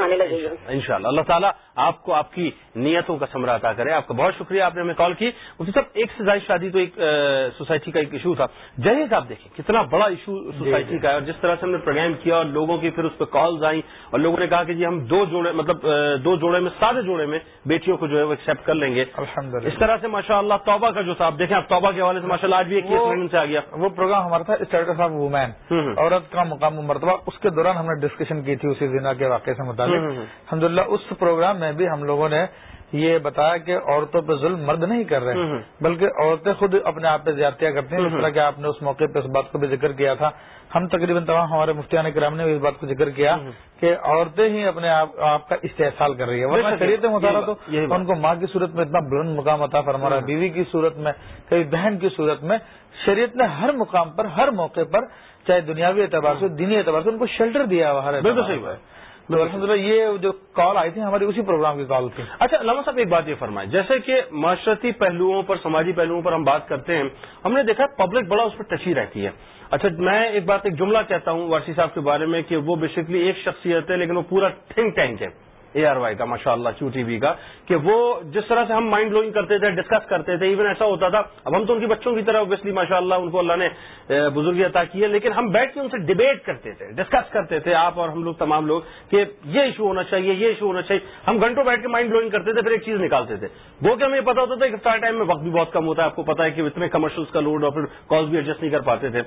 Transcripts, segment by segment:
آنے لگے گی ان شاء اللہ اللہ تعالیٰ آپ کو آپ کی نیتوں کا سمرا عطا کرے۔ آپ کا بہت شکریہ آپ نے ہمیں کال کی۔ مفتی صاحب ایک سے زائد شادی تو ایک سوسائٹی کا ایک ایشو تھا۔ جہیز آپ دیکھیں کتنا بڑا ایشو سوسائٹی کا ہے۔ اور جس طرح سے ہم نے پروگرام کیا اور لوگوں کی پھر اس پہ کالز آئیں اور لوگوں نے کہا کہ جی ہم دو جوڑے مطلب دو جوڑے میں سارے جوڑے میں بیٹیوں کو جو ہے وہ ایکسپٹ کر لیں گے۔ اس طرح سے ماشاء اللہ توبہ کا جو تھا آپ دیکھیں آپ توبہ کے حوالے سے ماشاء اللہ آج بھی ایک سے آ گیا وہ پروگرام ہمارا تھا اسٹیٹس آف وومین عورت کا مقام مرتبہ اس کے دوران ہم نے ڈسکشن کی تھی اسی دن کے واقعے سے متعلق۔ الحمد اس پروگرام میں بھی ہم لوگوں نے یہ بتایا کہ عورتوں پہ ظلم مرد نہیں کر رہے بلکہ عورتیں خود اپنے آپ پہ زیادتیاں کرتی ہیں جس طرح کہ آپ نے اس موقع پہ اس بات کو بھی ذکر کیا تھا۔ ہم تقریباً تمام ہمارے مفتیان کرام نے بھی اس بات کو ذکر کیا کہ عورتیں ہی اپنے آپ کا استحصال کر رہی ہے ورنہ شریعت مطالعہ تو ان کو ماں کی صورت میں اتنا بلند مقام عطا فرما رہا بیوی کی صورت میں کئی بہن کی صورت میں۔ شریعت نے ہر مقام پر ہر موقع پر چاہے دنیاوی اعتبار سے دینی اعتبار سے ان کو شیلٹر دیا ہوا ہے بالکل صحیح تو الحمد للہ یہ جو کال آئی تھی ہماری اسی پروگرام کی کال تھی۔ اچھا علامہ صاحب ایک بات یہ فرمائے جیسے کہ معاشرتی پہلوؤں پر، سماجی پہلوؤں پر ہم بات کرتے ہیں، ہم نے دیکھا پبلک بڑا اس پر ٹچی رہتی ہے۔ اچھا میں ایک بات، ایک جملہ کہتا ہوں، وارسی صاحب کے بارے میں کہ وہ بیسکلی ایک شخصیت ہے، لیکن وہ پورا تھنک ٹینک ہے۔ اے آر وائی کا ماشاء اللہ کیو ٹی وی کا، کہ وہ جس طرح سے ہم مائنڈ بلوئنگ کرتے تھے ڈسکس کرتے تھے ایون ایسا ہوتا تھا۔ اب ہم تو ان کی بچوں کی طرح اوبیسلی ماشاء اللہ ان کو اللہ نے بزرگی عطا کی ہے، لیکن ہم بیٹھ کے ان سے ڈبیٹ کرتے تھے ڈسکس کرتے تھے، آپ اور ہم لوگ، تمام لوگ، کہ یہ ایشو ہونا چاہیے، یہ ایشو ہونا چاہیے۔ ہم گھنٹوں بیٹھ کے مائنڈ بلوئنگ کرتے تھے، پھر ایک چیز نکالتے تھے۔ وہ کہ ہمیں پتا ہوتا تھا کہ افطار ٹائم میں وقت بھی بہت کم ہوتا ہے، آپ کو پتا ہے کہ اتنے کمرشلس کا لوڈ اور پھر کالز بھی ایڈجسٹ نہیں کر پاتے تھے۔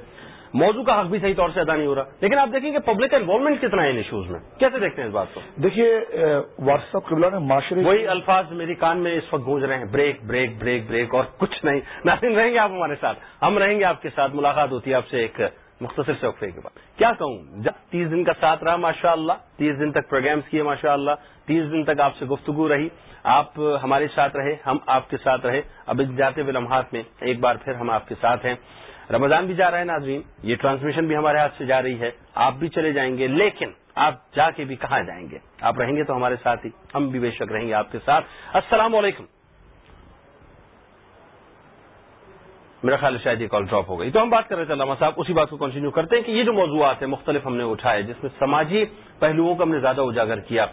موضوع کا حق بھی صحیح طور سے ادا نہیں ہو رہا۔ لیکن آپ دیکھیں کہ پبلک کا انوالومنٹ کتنا ہے ان ایشوز میں؟ کیسے دیکھتے ہیں اس بات کو؟ دیکھیے واٹس ایپ قبلہ نے معاشرے وہی الفاظ میری کان میں اس وقت گونج رہے ہیں۔ بریک بریک بریک بریک اور کچھ نہیں۔ ناظرین رہیں گے آپ ہمارے ساتھ؟ ہم رہیں گے آپ کے ساتھ۔ ملاقات ہوتی ہے آپ سے ایک مختصر سے وقفے کے بعد۔ کیا کہوں؟ جب تیس دن کا ساتھ رہا ماشاء اللہ تیس دن تک پروگرامس کیے ماشاء اللہ تیس دن تک آپ سے گفتگو رہی۔ آپ ہمارے ساتھ رہے ہم آپ کے ساتھ رہے۔ اب جاتے ہوئے لمحات میں ایک بار پھر ہم آپ کے ساتھ ہیں۔ رمضان بھی جا رہا ہے ناظرین، یہ ٹرانسمیشن بھی ہمارے ہاتھ سے جا رہی ہے، آپ بھی چلے جائیں گے، لیکن آپ جا کے بھی کہاں جائیں گے؟ آپ رہیں گے تو ہمارے ساتھ ہی، ہم بھی بے شک رہیں گے آپ کے ساتھ۔ السلام علیکم۔ میرا خیال شاید یہ کال ڈراپ ہو گئی۔ تو ہم بات کر رہے تھے علامہ صاحب، اسی بات کو کنٹینیو کرتے ہیں کہ یہ جو موضوعات ہیں مختلف ہم نے اٹھائے، جس میں سماجی پہلوؤں کو ہم نے زیادہ اجاگر کیا۔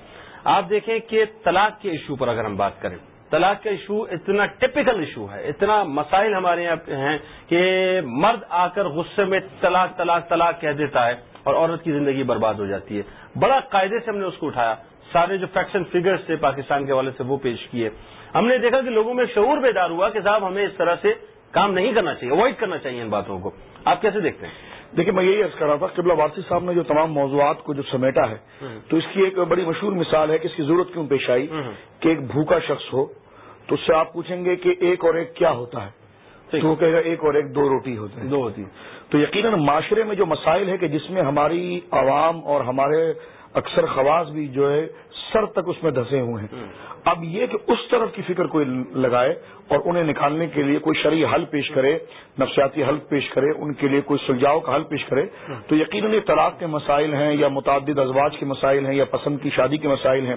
آپ دیکھیں کہ طلاق کے ایشو پر اگر ہم بات کریں طلاق کا ایشو اتنا ٹپیکل ایشو ہے، اتنا مسائل ہمارے یہاں ہیں کہ مرد آ کر غصے میں طلاق طلاق طلاق کہہ دیتا ہے اور عورت کی زندگی برباد ہو جاتی ہے۔ بڑا قاعدے سے ہم نے اس کو اٹھایا۔ سارے جو فیکٹس اینڈ فگرس تھے پاکستان کے حوالے سے وہ پیش کیے۔ ہم نے دیکھا کہ لوگوں میں شعور بیدار ہوا کہ صاحب ہمیں اس طرح سے کام نہیں کرنا چاہیے اوائڈ کرنا چاہیے ان باتوں کو۔ آپ کیسے دیکھتے ہیں؟ دیکھیے میں یہی عرض کر رہا تھا قبلہ وارسی صاحب نے جو تمام موضوعات کو جو سمیٹا ہے تو اس کی ایک بڑی مشہور مثال ہے کہ اس کی ضرورت کیوں پیش آئی کہ ایک بھوکا شخص ہو تو اس سے آپ پوچھیں گے کہ ایک اور ایک کیا ہوتا ہے؟ تو وہ کہے گا ایک اور ایک دو روٹی ہوتے ہیں۔ دو ہوتی تو یقیناً معاشرے میں جو مسائل ہے کہ جس میں ہماری عوام اور ہمارے اکثر خواص بھی جو ہے سر تک اس میں دھسے ہوئے ہیں۔ اب یہ کہ اس طرف کی فکر کوئی لگائے اور انہیں نکالنے کے لیے کوئی شرعی حل پیش کرے، نفسیاتی حل پیش کرے، ان کے لیے کوئی سلجھاؤ کا حل پیش کرے، تو یقیناً یہ طلاق کے مسائل ہیں یا متعدد ازواج کے مسائل ہیں یا پسند کی شادی کے مسائل ہیں۔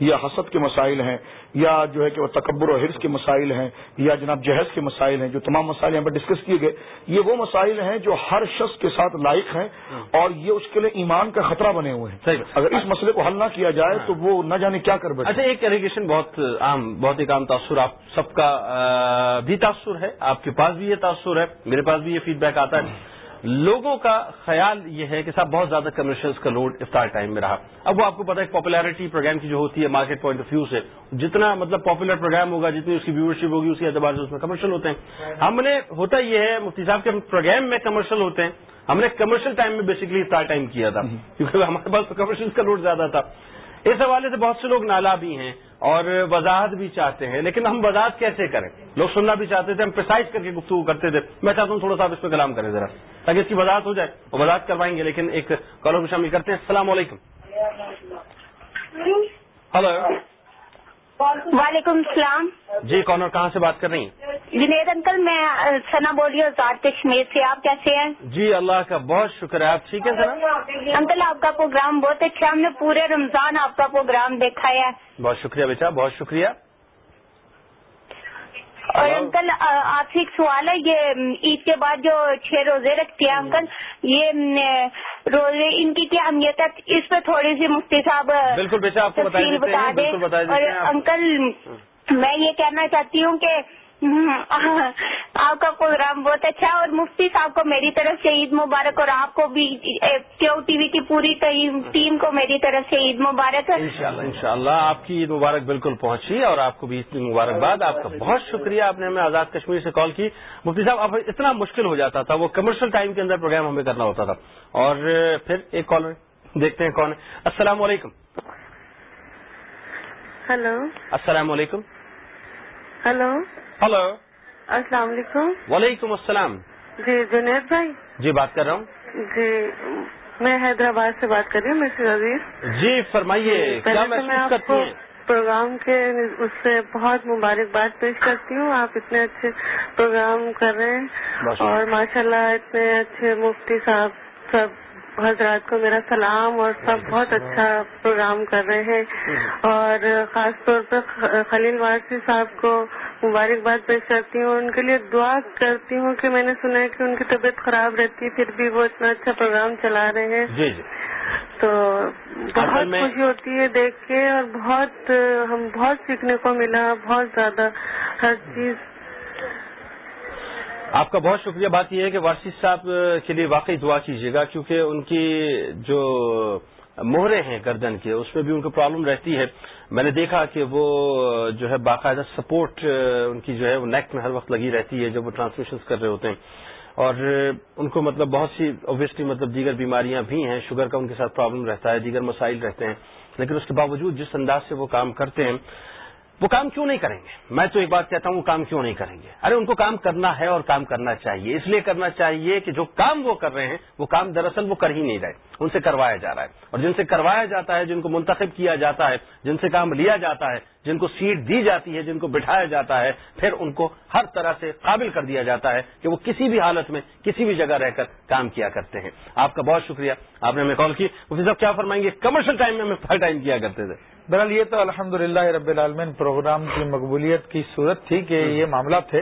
یا حسد کے مسائل ہیں یا جو ہے کہ وہ تکبر و حرص کے مسائل ہیں یا جناب جہیز کے مسائل ہیں جو تمام مسائل یہاں پر ڈسکس کیے گئے یہ وہ مسائل ہیں جو ہر شخص کے ساتھ لائق ہیں اور یہ اس کے لیے ایمان کا خطرہ بنے ہوئے ہیں۔ اگر اس مسئلے کو حل نہ کیا جائے تو وہ نہ جانے کیا کر بیٹھے۔ اچھا ایک ایلیگیشن بہت عام بہت ایک عام تاثر آپ سب کا بھی تاثر ہے آپ کے پاس بھی یہ تاثر ہے میرے پاس بھی یہ فیڈ بیک آتا ہے۔ لوگوں کا خیال یہ ہے کہ صاحب بہت زیادہ کمرشلس کا لوڈ افطار ٹائم میں رہا۔ اب وہ آپ کو پتا ہے پاپولیرٹی پروگرام کی جو ہوتی ہے مارکیٹ پوائنٹ آف ویو سے جتنا مطلب پاپولر پروگرام ہوگا جتنی اس کی ویورشپ ہوگی اسی اعتبار سے اس میں کمرشل ہوتے ہیں۔ ہم نے ہوتا یہ ہے مفتی صاحب کے پروگرام میں کمرشل ہوتے ہیں۔ ہم نے کمرشل ٹائم میں بیسکلی افطار ٹائم کیا تھا۔ کیونکہ ہمارے پاس کمرشل کا لوڈ زیادہ تھا۔ اس حوالے سے بہت سے لوگ نالا بھی ہیں۔ اور وضاحت بھی چاہتے ہیں لیکن ہم وضاحت کیسے کریں؟ لوگ سننا بھی چاہتے تھے ہم پرسائز کر کے گفتگو کرتے تھے۔ میں چاہتا ہوں تھوڑا سا اس پہ کلام کریں ذرا تاکہ اس کی وضاحت ہو جائے۔ وہ وضاحت کروائیں گے لیکن ایک کالر کو شامل کرتے ہیں۔ السلام علیکم۔ ہلو وعلیکم السلام۔ جی کون اور کہاں سے بات کر رہی ہیں؟ جنید انکل میں سنا بول رہی ہوں کشمیر سے۔ آپ کیسے ہیں؟ جی اللہ کا بہت شکر ہے۔ آپ ٹھیک ہے سر انکل آپ کا پروگرام بہت اچھا ہم نے پورے رمضان آپ کا پروگرام دیکھا ہے۔ بہت شکریہ بیٹا بہت شکریہ۔ اور انکل آپ سے ایک سوال ہے یہ عید کے بعد جو چھ روزے رکھتے ہیں انکل یہ روزے ان کی کیا اہمیت ہے؟ اس پہ تھوڑی سی مفتی صاحب بالکل بیٹا آپ کو بتا دیں۔ اور انکل میں یہ کہنا چاہتی ہوں کہ آپ کا پروگرام بہت اچھا ہے اور مفتی صاحب کو میری طرف سے عید مبارک اور آپ کو بھی ٹی وی کی پوری ٹیم کو میری طرف سے عید مبارک۔ انشاءاللہ انشاءاللہ آپ کی عید مبارک بالکل پہنچی اور آپ کو بھی اتنی مبارکباد۔ آپ کا بہت شکریہ آپ نے ہمیں آزاد کشمیر سے کال کی۔ مفتی صاحب اب اتنا مشکل ہو جاتا تھا وہ کمرشل ٹائم کے اندر پروگرام ہمیں کرنا ہوتا تھا۔ اور پھر ایک کالر دیکھتے ہیں کون ہے۔ السلام علیکم۔ ہلو السلام علیکم۔ ہلو۔ ہلو۔ السلام علیکم۔ وعلیکم السلام۔ جی جنید بھائی۔ جی بات کر رہا ہوں۔ جی میں حیدرآباد سے بات کر رہی ہوں مسز عزیز۔ جی فرمائیے کیا تو میں محسوس آپ کرتی ہیں؟ پروگرام کے اس سے بہت مبارکباد پیش کرتی ہوں۔ آپ اتنے اچھے پروگرام کر رہے ہیں۔ اور ماشاء اللہ اتنے اچھے مفتی صاحب سب حضرات کو میرا سلام اور سب بہت اچھا پروگرام کر رہے ہیں۔ اور خاص طور پہ خلیل وارسی صاحب کو مبارکباد پیش کرتی ہوں ان کے لیے دعا کرتی ہوں کہ میں نے سنا ہے کہ ان کی طبیعت خراب رہتی ہے پھر بھی وہ اتنا اچھا پروگرام چلا رہے ہیں۔ جی جی۔ تو بہت خوشی ہوتی ہے دیکھ کے اور بہت ہم بہت سیکھنے کو ملا بہت زیادہ ہر چیز آپ کا بہت شکریہ۔ بات یہ ہے کہ وارسی صاحب کے لیے واقعی دعا کیجیے گا، کیونکہ ان کی جو مہرے ہیں گردن کے، اس میں بھی ان کو پرابلم رہتی ہے۔ میں نے دیکھا کہ وہ جو ہے باقاعدہ سپورٹ ان کی جو ہے وہ نیک میں ہر وقت لگی رہتی ہے جب وہ ٹرانسمیشن کر رہے ہوتے ہیں۔ اور ان کو مطلب بہت سی اوبیسلی مطلب دیگر بیماریاں بھی ہیں، شوگر کا ان کے ساتھ پرابلم رہتا ہے، دیگر مسائل رہتے ہیں۔ لیکن اس کے باوجود جس انداز سے وہ کام کرتے ہیں وہ کام کیوں نہیں کریں گے؟ میں تو ایک بات کہتا ہوں، وہ کام کیوں نہیں کریں گے؟ ارے، ان کو کام کرنا ہے اور کام کرنا چاہیے، اس لیے کرنا چاہیے کہ جو کام وہ کر رہے ہیں، وہ کام دراصل وہ کر ہی نہیں رہے، ان سے کروایا جا رہا ہے۔ اور جن سے کروایا جاتا ہے، جن کو منتخب کیا جاتا ہے، جن سے کام لیا جاتا ہے، جن کو سیٹ دی جاتی ہے، جن کو بٹھایا جاتا ہے، پھر ان کو ہر طرح سے قابل کر دیا جاتا ہے کہ وہ کسی بھی حالت میں، کسی بھی جگہ رہ کر کام کیا کرتے ہیں۔ آپ کا بہت شکریہ، آپ نے ہمیں کال کی۔ مفتی صاحب، کیا فرمائیں گے؟ کمرشل ٹائم میں ہمیں ٹائم کیا کرتے تھے؟ بہرحال یہ تو الحمد رب العالمین پروگرام کی مقبولیت کی صورت تھی کہ یہ معاملہ تھے۔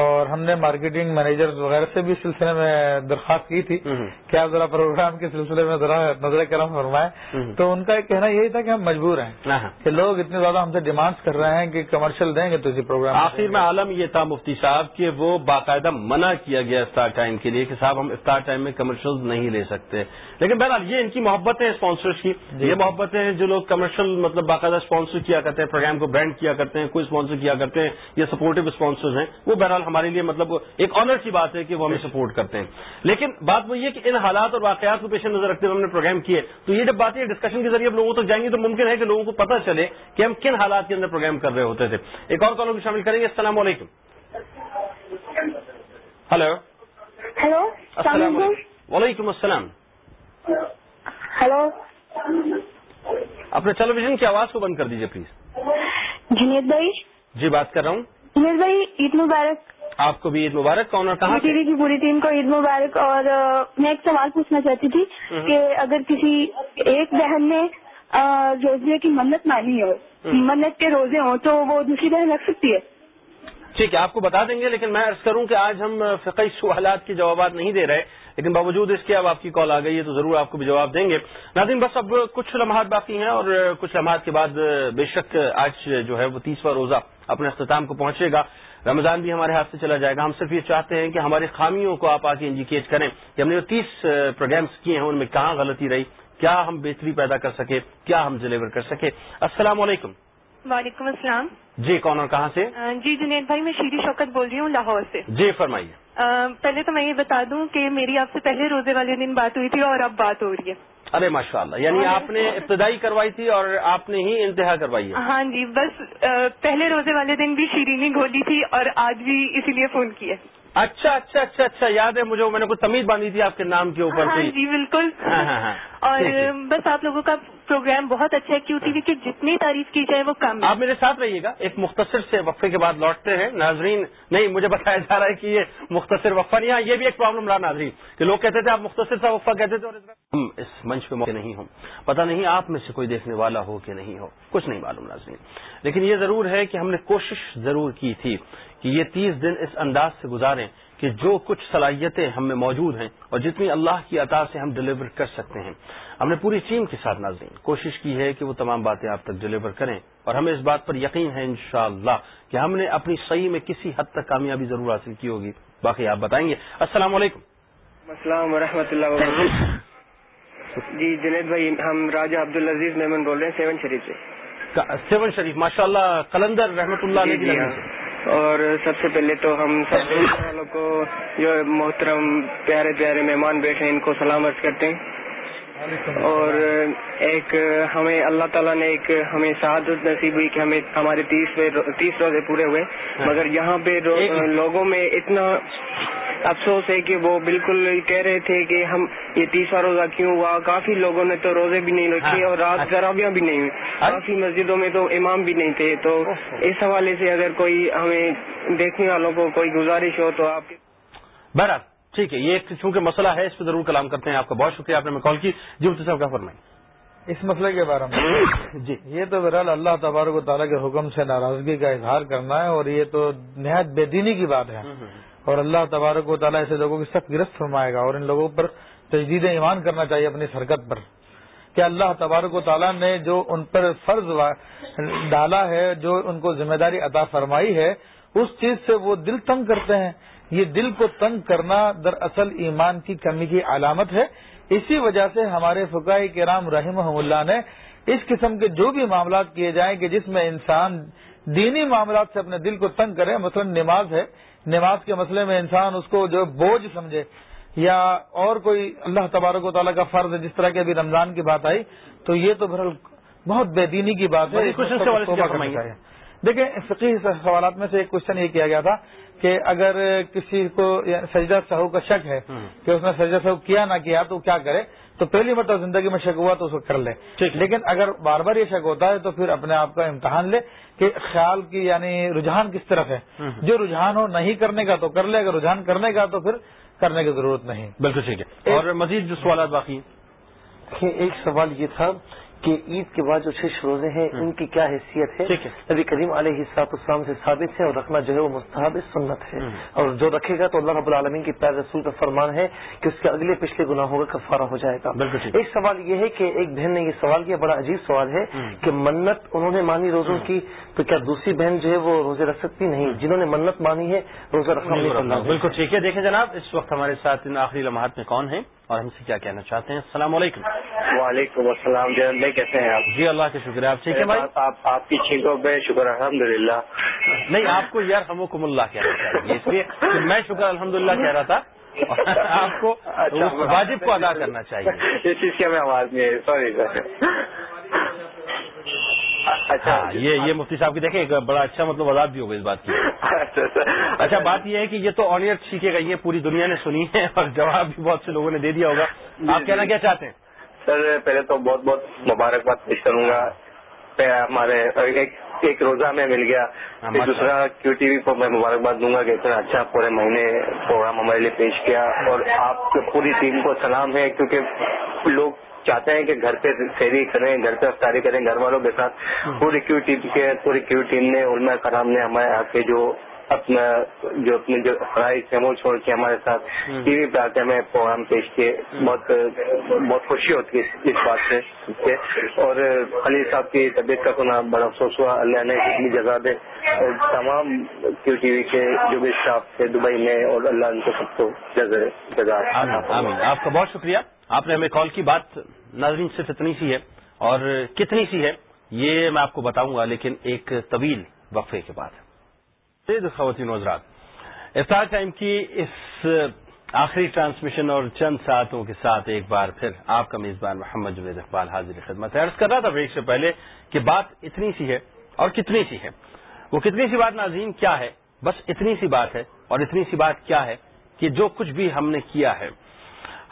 اور ہم نے مارکیٹنگ مینیجر وغیرہ سے بھی سلسلے میں درخواست کی تھی کہ آپ ذرا پروگرام کے سلسلے میں ذرا نظر کرم فرمائیں۔ تو ان کا ایک کہنا یہی تھا کہ ہم مجبور ہیں کہ لوگ اتنے زیادہ ہم سے ڈیمانڈ کر رہے ہیں کہ کمرشل دیں گے تو اسی پروگرام آخر میں عالم یہ تھا مفتی صاحب کہ وہ باقاعدہ منع کیا گیا افطار ٹائم کے لیے کہ صاحب ہم افطار ٹائم میں کمرشل نہیں لے سکتے۔ لیکن بہرحال یہ ان کی محبت ہے اسپانسرس کی۔ یہ محبتیں ہیں جو لوگ کمرشل مطلب باقاعدہ اسپانسر کیا کرتے ہیں پروگرام کو برانڈ کیا کرتے ہیں کوئی اسپانسر کیا کرتے ہیں یا سپورٹو اسپانسر ہیں۔ وہ بہرحال ہمارے لیے مطلب ایک آنر کی بات ہے کہ وہ ہمیں سپورٹ کرتے ہیں۔ لیکن بات وہ یہ کہ ان حالات اور واقعات کو پیش نظر رکھتے ہوئے ہم نے پروگرام کیے۔ تو یہ جب باتیں ڈسکشن کے ذریعے لوگوں تک جائیں گی تو ممکن ہے کہ لوگوں کو پتہ چلے کہ ہم کن حالات کے اندر پروگرام کر رہے ہوتے تھے۔ ایک اور کالوں کو شامل کریں گے۔ السلام علیکم۔ ہلو ہلو السلام علیکم۔ وعلیکم السلام۔ ہلو اپنے ٹیلی ویژن کی آواز کو بند کر دیجیے پلیز جنید بھائی۔ جی بات کر رہا ہوں۔ جنید بھائی عید مبارک۔ آپ کو بھی عید مبارک کون اور کہاں وی کی پوری ٹیم کو عید مبارک اور میں ایک سوال پوچھنا چاہتی تھی کہ اگر کسی ایک بہن نے روزے کی منت مانی ہو منت کے روزے ہوں تو وہ دوسری بہن رکھ سکتی ہے؟ ٹھیک ہے آپ کو بتا دیں گے لیکن میں عرض کروں کہ آج ہم فقی سوالات کے جوابات نہیں دے رہے لیکن باوجود اس کے اب آپ کی کال آ گئی ہے تو ضرور آپ کو بھی جواب دیں گے۔ ناظرین بس اب کچھ لمحات باقی ہیں اور کچھ لمحات کے بعد بے شک آج جو ہے وہ تیسواں روزہ اپنے اختتام کو پہنچے گا۔ رمضان بھی ہمارے ہاتھ سے چلا جائے گا۔ ہم صرف یہ چاہتے ہیں کہ ہماری خامیوں کو آپ آ کے انڈیکیٹ کریں کہ ہم نے جو تیس پروگرامس کیے ہیں ان میں کہاں غلطی رہی؟ کیا ہم بہتری پیدا کر سکے؟ کیا ہم ڈلیور کر سکے؟ السلام علیکم۔ وعلیکم السلام۔ جی کون اور کہاں سے؟ جی جنید بھائی میں شیری شوکت بول رہی ہوں لاہور سے۔ جی فرمائیے۔ پہلے تو میں یہ بتا دوں کہ میری آپ سے پہلے روزے والے دن بات ہوئی تھی اور اب بات ہو رہی ہے۔ ارے ماشاء اللہ یعنی آپ نے ابتدائی کروائی تھی اور آپ نے ہی انتہا کروائی ہے۔ ہاں جی بس پہلے روزے والے دن بھی شیرینی گھولی تھی اور آج بھی اسی لیے فون کیا اچھا اچھا اچھا اچھا یاد ہے مجھے میں نے کوئی تمیز باندھی تھی آپ کے نام کے اوپر ہاں جی بالکل۔ ہاں ہاں اور۔ بس آپ لوگوں کا پروگرام بہت اچھا ہے کیو ٹی وی کی جتنی تعریف کی جائے وہ کم آپ میرے ساتھ رہیے گا ایک مختصر سے وقفے کے بعد لوٹتے ہیں۔ ناظرین نہیں مجھے بتایا جا رہا ہے کہ یہ مختصر وقفہ نہیں ہاں یہ بھی ایک پرابلم رہا ناظرین کہ لوگ کہتے تھے آپ مختصر سا وقفہ کہتے تھے اور ہم اس منچ پہ موقع نہیں ہوں۔ پتہ نہیں آپ میں سے کوئی دیکھنے والا ہو کہ نہیں ہو کچھ نہیں معلوم ناظرین۔ لیکن یہ ضرور ہے کہ ہم نے کوشش ضرور کی تھی کہ یہ تیس دن اس انداز سے گزاریں کہ جو کچھ صلاحیتیں ہم میں موجود ہیں اور جتنی اللہ کی عطا سے ہم ڈلیور کر سکتے ہیں۔ ہم نے پوری ٹیم کے ساتھ ناظرین کوشش کی ہے کہ وہ تمام باتیں آپ تک ڈلیور کریں اور ہمیں اس بات پر یقین ہے انشاءاللہ کہ ہم نے اپنی صحیح میں کسی حد تک کامیابی ضرور حاصل کی ہوگی۔ باقی آپ بتائیں گے۔ السلام علیکم۔ السلام ورحمۃ اللہ وبرکاتہ۔ جی جنید بھائی ہم راجہ عبدالعزیز میمن بول رہے ہیں سیون شریف سے۔ سیون شریف ماشاء اللہ کلندر رحمۃ اللہ جی علیہ جی۔ ہاں۔ اور سب سے پہلے تو ہم سب والوں کو جو محترم پیارے پیارے مہمان بیٹھے ہیں ان کو سلام عرض کرتے ہیں۔ اور ایک ہمیں اللہ تعالیٰ نے ایک ہمیں سعادت نصیب ہوئی کہ ہمیں ہمارے تیس تیس روزے پورے ہوئے۔ مگر یہاں پہ لوگوں میں اتنا افسوس ہے کہ وہ بالکل کہہ رہے تھے کہ ہم یہ تیسرا روزہ کیوں ہوا؟ کافی لوگوں نے تو روزے بھی نہیں رکھے اور رات گرابیاں بھی نہیں ہوئی۔ کافی مسجدوں میں تو امام بھی نہیں تھے۔ تو اس حوالے سے اگر کوئی ہمیں دیکھنے والوں کو کوئی گزارش ہو تو آپ بہرحال ٹھیک ہے یہ ایک چونکہ مسئلہ ہے اس پہ ضرور کلام کرتے ہیں۔ آپ کا بہت شکریہ آپ نے کال کی۔ جی مفتی صاحب کا فرمائیں؟ اس مسئلے کے بارے میں۔ جی۔ یہ تو بہرحال اللہ تبارک و تعالیٰ کے حکم سے ناراضگی کا اظہار کرنا ہے اور یہ تو نہایت بے دینی کی بات ہے۔ اور اللہ تبارک و تعالیٰ ایسے لوگوں کی سخت گرفت فرمائے گا اور ان لوگوں پر تجدید ایمان کرنا چاہیے اپنی حرکت پر۔ کہ اللہ تبارک و تعالیٰ نے جو ان پر فرض ڈالا ہے جو ان کو ذمہ داری عطا فرمائی ہے اس چیز سے وہ دل تنگ کرتے ہیں؟ یہ دل کو تنگ کرنا دراصل ایمان کی کمی کی علامت ہے۔ اسی وجہ سے ہمارے فقائے کرام رحمہ اللہ نے اس قسم کے جو بھی معاملات کیے جائیں کہ جس میں انسان دینی معاملات سے اپنے دل کو تنگ کرے مثلا نماز ہے۔ نماز کے مسئلے میں انسان اس کو جو بوجھ سمجھے یا اور کوئی اللہ تبارک و تعالیٰ کا فرض ہے جس طرح کی ابھی رمضان کی بات آئی تو یہ تو بہرحال بہت بے دینی کی بات ہے۔ دیکھیں فقی سوالات میں سے ایک کوشچن یہ کیا گیا تھا۔ کہ اگر کسی کو سجدہ سہو کا شک ہے کہ اس نے سجدہ سہو کیا نہ کیا تو کیا کرے؟ تو پہلی مرتبہ زندگی میں شک ہوا تو اس کو کر لے۔ لیکن اگر بار بار یہ شک ہوتا ہے تو پھر اپنے آپ کا امتحان لے کہ خیال کی یعنی رجحان کس طرف ہے۔ جو رجحان ہو نہیں کرنے کا تو کر لے اگر رجحان کرنے کا تو پھر کرنے کی ضرورت نہیں۔ بالکل ٹھیک ہے۔ اور مزید جو سوالات باقی ہیں؟ کہ ایک سوال یہ تھا کہ عید کے بعد جو شش روزے ہیں ان کی کیا حیثیت ہے۔ نبی کریم علیہ السلاط اسلام سے ثابت ہے اور رکھنا جو ہے وہ مستحب سنت ہے. اور جو رکھے گا تو اللہ رب العالمین کی پیر رسول کا فرمان ہے کہ اس کے اگلے پچھلے گناہوں کا کفارہ ہو جائے گا۔ ایک سوال یہ ہے کہ ایک بہن نے یہ سوال کیا بڑا عجیب سوال ہے کہ منت انہوں نے مانی روزوں کی تو کیا دوسری بہن جو ہے وہ روزے رکھ سکتی؟ نہیں. جنہوں نے منت مانی ہے روزہ رکھنا بالکل ٹھیک ہے. دیکھیں جناب اس وقت ہمارے ساتھ ان آخری لمحات میں کون ہیں؟ اور ہم سے کیا کہنا چاہتے ہیں؟ السلام علیکم۔ وعلیکم السلام جنرل بھائی کیسے ہیں آپ؟ جی اللہ کا شکریہ آپ ٹھیک ہے بھائی؟ آپ آپ کی چھینکوں پہ شکر الحمد للہ نہیں آپ کو یار ہمکم اللہ کہنا چاہیے۔ اس لیے میں شکر الحمدللہ کہہ رہا تھا۔ آپ کو اچھا، واجب کو ادا کرنا چاہیے۔ اس چیز کی ہمیں آواز نہیں ہے سوری سر اچھا ہاں یہ یہ مفتی صاحب کی دیکھیں ایک بڑا اچھا مطلب وضاحت بھی ہوگا اس بات کی۔ اچھا سر اچھا بات یہ ہے کہ یہ تو آنیئر سیکھے گئی ہے پوری دنیا نے سنی ہے اور جواب بھی بہت سے لوگوں نے دے دیا ہوگا۔ آپ کہنا کیا چاہتے ہیں؟ سر پہلے تو بہت بہت مبارکباد پیش کروں گا۔ ہمارے ایک ایک روزہ میں مل گیا۔ ہاں، دوسرا کیو ٹی وی کو میں مبارکباد دوں گا کہ اتنا اچھا پورے مہینے پروگرام ہمارے لیے پیش کیا اور آپ کی پوری ٹیم کو سلام ہے کیونکہ لوگ چاہتے ہیں کہ گھر پہ سیری کریں گھر پہ افطاری کریں گھر والوں کے ساتھ۔ پوری کیو ٹیم کے پوری کیو ٹیم نے علماء کرام نے ہمارے آ کے جو اپنا جو اپنے جو فرائض ہیں وہ چھوڑ کے ہمارے ساتھ ٹی وی پہ آتے ہمیں پروگرام پیش کیے۔ بہت بہت خوشی ہوتی ہے اس- بات سے اور خلیل صاحب کی طبیعت کا سنا بڑا افسوس ہوا۔ اللہ نے اتنی جگہ دے اور تمام کیو ٹی وی کے جو بھی اسٹاف تھے دبئی میں اور اللہ ان کو سب کو جگہ آپ کا بہت شکریہ۔ آپ نے ہمیں کال کی۔ بات ناظرین صرف اتنی سی ہے۔ اور کتنی سی ہے یہ میں آپ کو بتاؤں گا لیکن ایک طویل وقفے کے بعد۔ خواتین حضرات۔ افطار ٹائم کی اس آخری ٹرانسمیشن اور چند ساعتوں کے ساتھ ایک بار پھر آپ کا میزبان محمد جوید اقبال حاضر خدمت ہے۔ عرض کر رہا تھا بریک سے پہلے کہ بات اتنی سی ہے اور کتنی سی ہے۔ وہ کتنی سی بات ناظرین کیا ہے؟ بس اتنی سی بات ہے اور اتنی سی بات کیا ہے کہ جو کچھ بھی ہم نے کیا ہے۔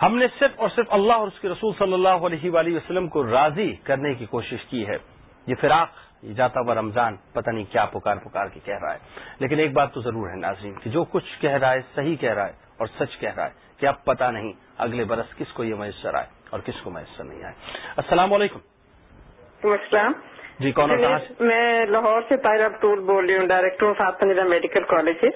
ہم نے صرف اور صرف اللہ اور اس کے رسول صلی اللہ علیہ وآلہ وسلم کو راضی کرنے کی کوشش کی ہے۔ یہ فراق جاتا ہوا رمضان پتہ نہیں کیا پکار پکار کے کہہ رہا ہے۔ لیکن ایک بات تو ضرور ہے ناظرین کہ جو کچھ کہہ رہا ہے صحیح کہہ رہا ہے اور سچ کہہ رہا ہے کہ اب پتہ نہیں اگلے برس کس کو یہ میسر آئے اور کس کو میسر نہیں آئے۔ السلام علیکم۔ السلام۔ جی کون میں لاہور سے طاہرہ ٹول بول رہی ہوں ڈائریکٹر آف آتنجا میڈیکل کالج سے۔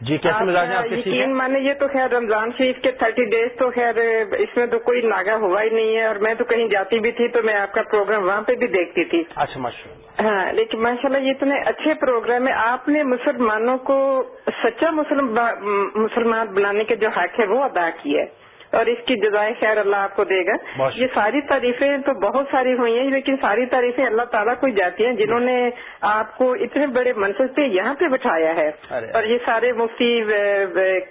جی کیسے مزاج ہیں؟ آپ کے یقین مانے یہ تو خیر رمضان شریف کے تھرٹی ڈیز تو خیر اس میں تو کوئی ناگا ہوا ہی نہیں ہے اور میں تو کہیں جاتی بھی تھی تو میں آپ کا پروگرام وہاں پہ بھی دیکھتی تھی۔ اچھا ماشاء ہاں لیکن ماشاء اللہ یہ اتنے اچھے پروگرام ہے آپ نے مسلمانوں کو سچا مسلمان بنانے کے جو حق ہے وہ ادا کیا ہے اور اس کی جزائے خیر اللہ آپ کو دے گا۔ یہ ساری تعریفیں تو بہت ساری ہوئی ہیں لیکن ساری تعریفیں اللہ تعالیٰ کو جاتی ہیں جنہوں نے آپ کو اتنے بڑے منصب پہ یہاں پہ بٹھایا ہے۔ اور یہ سارے مفتی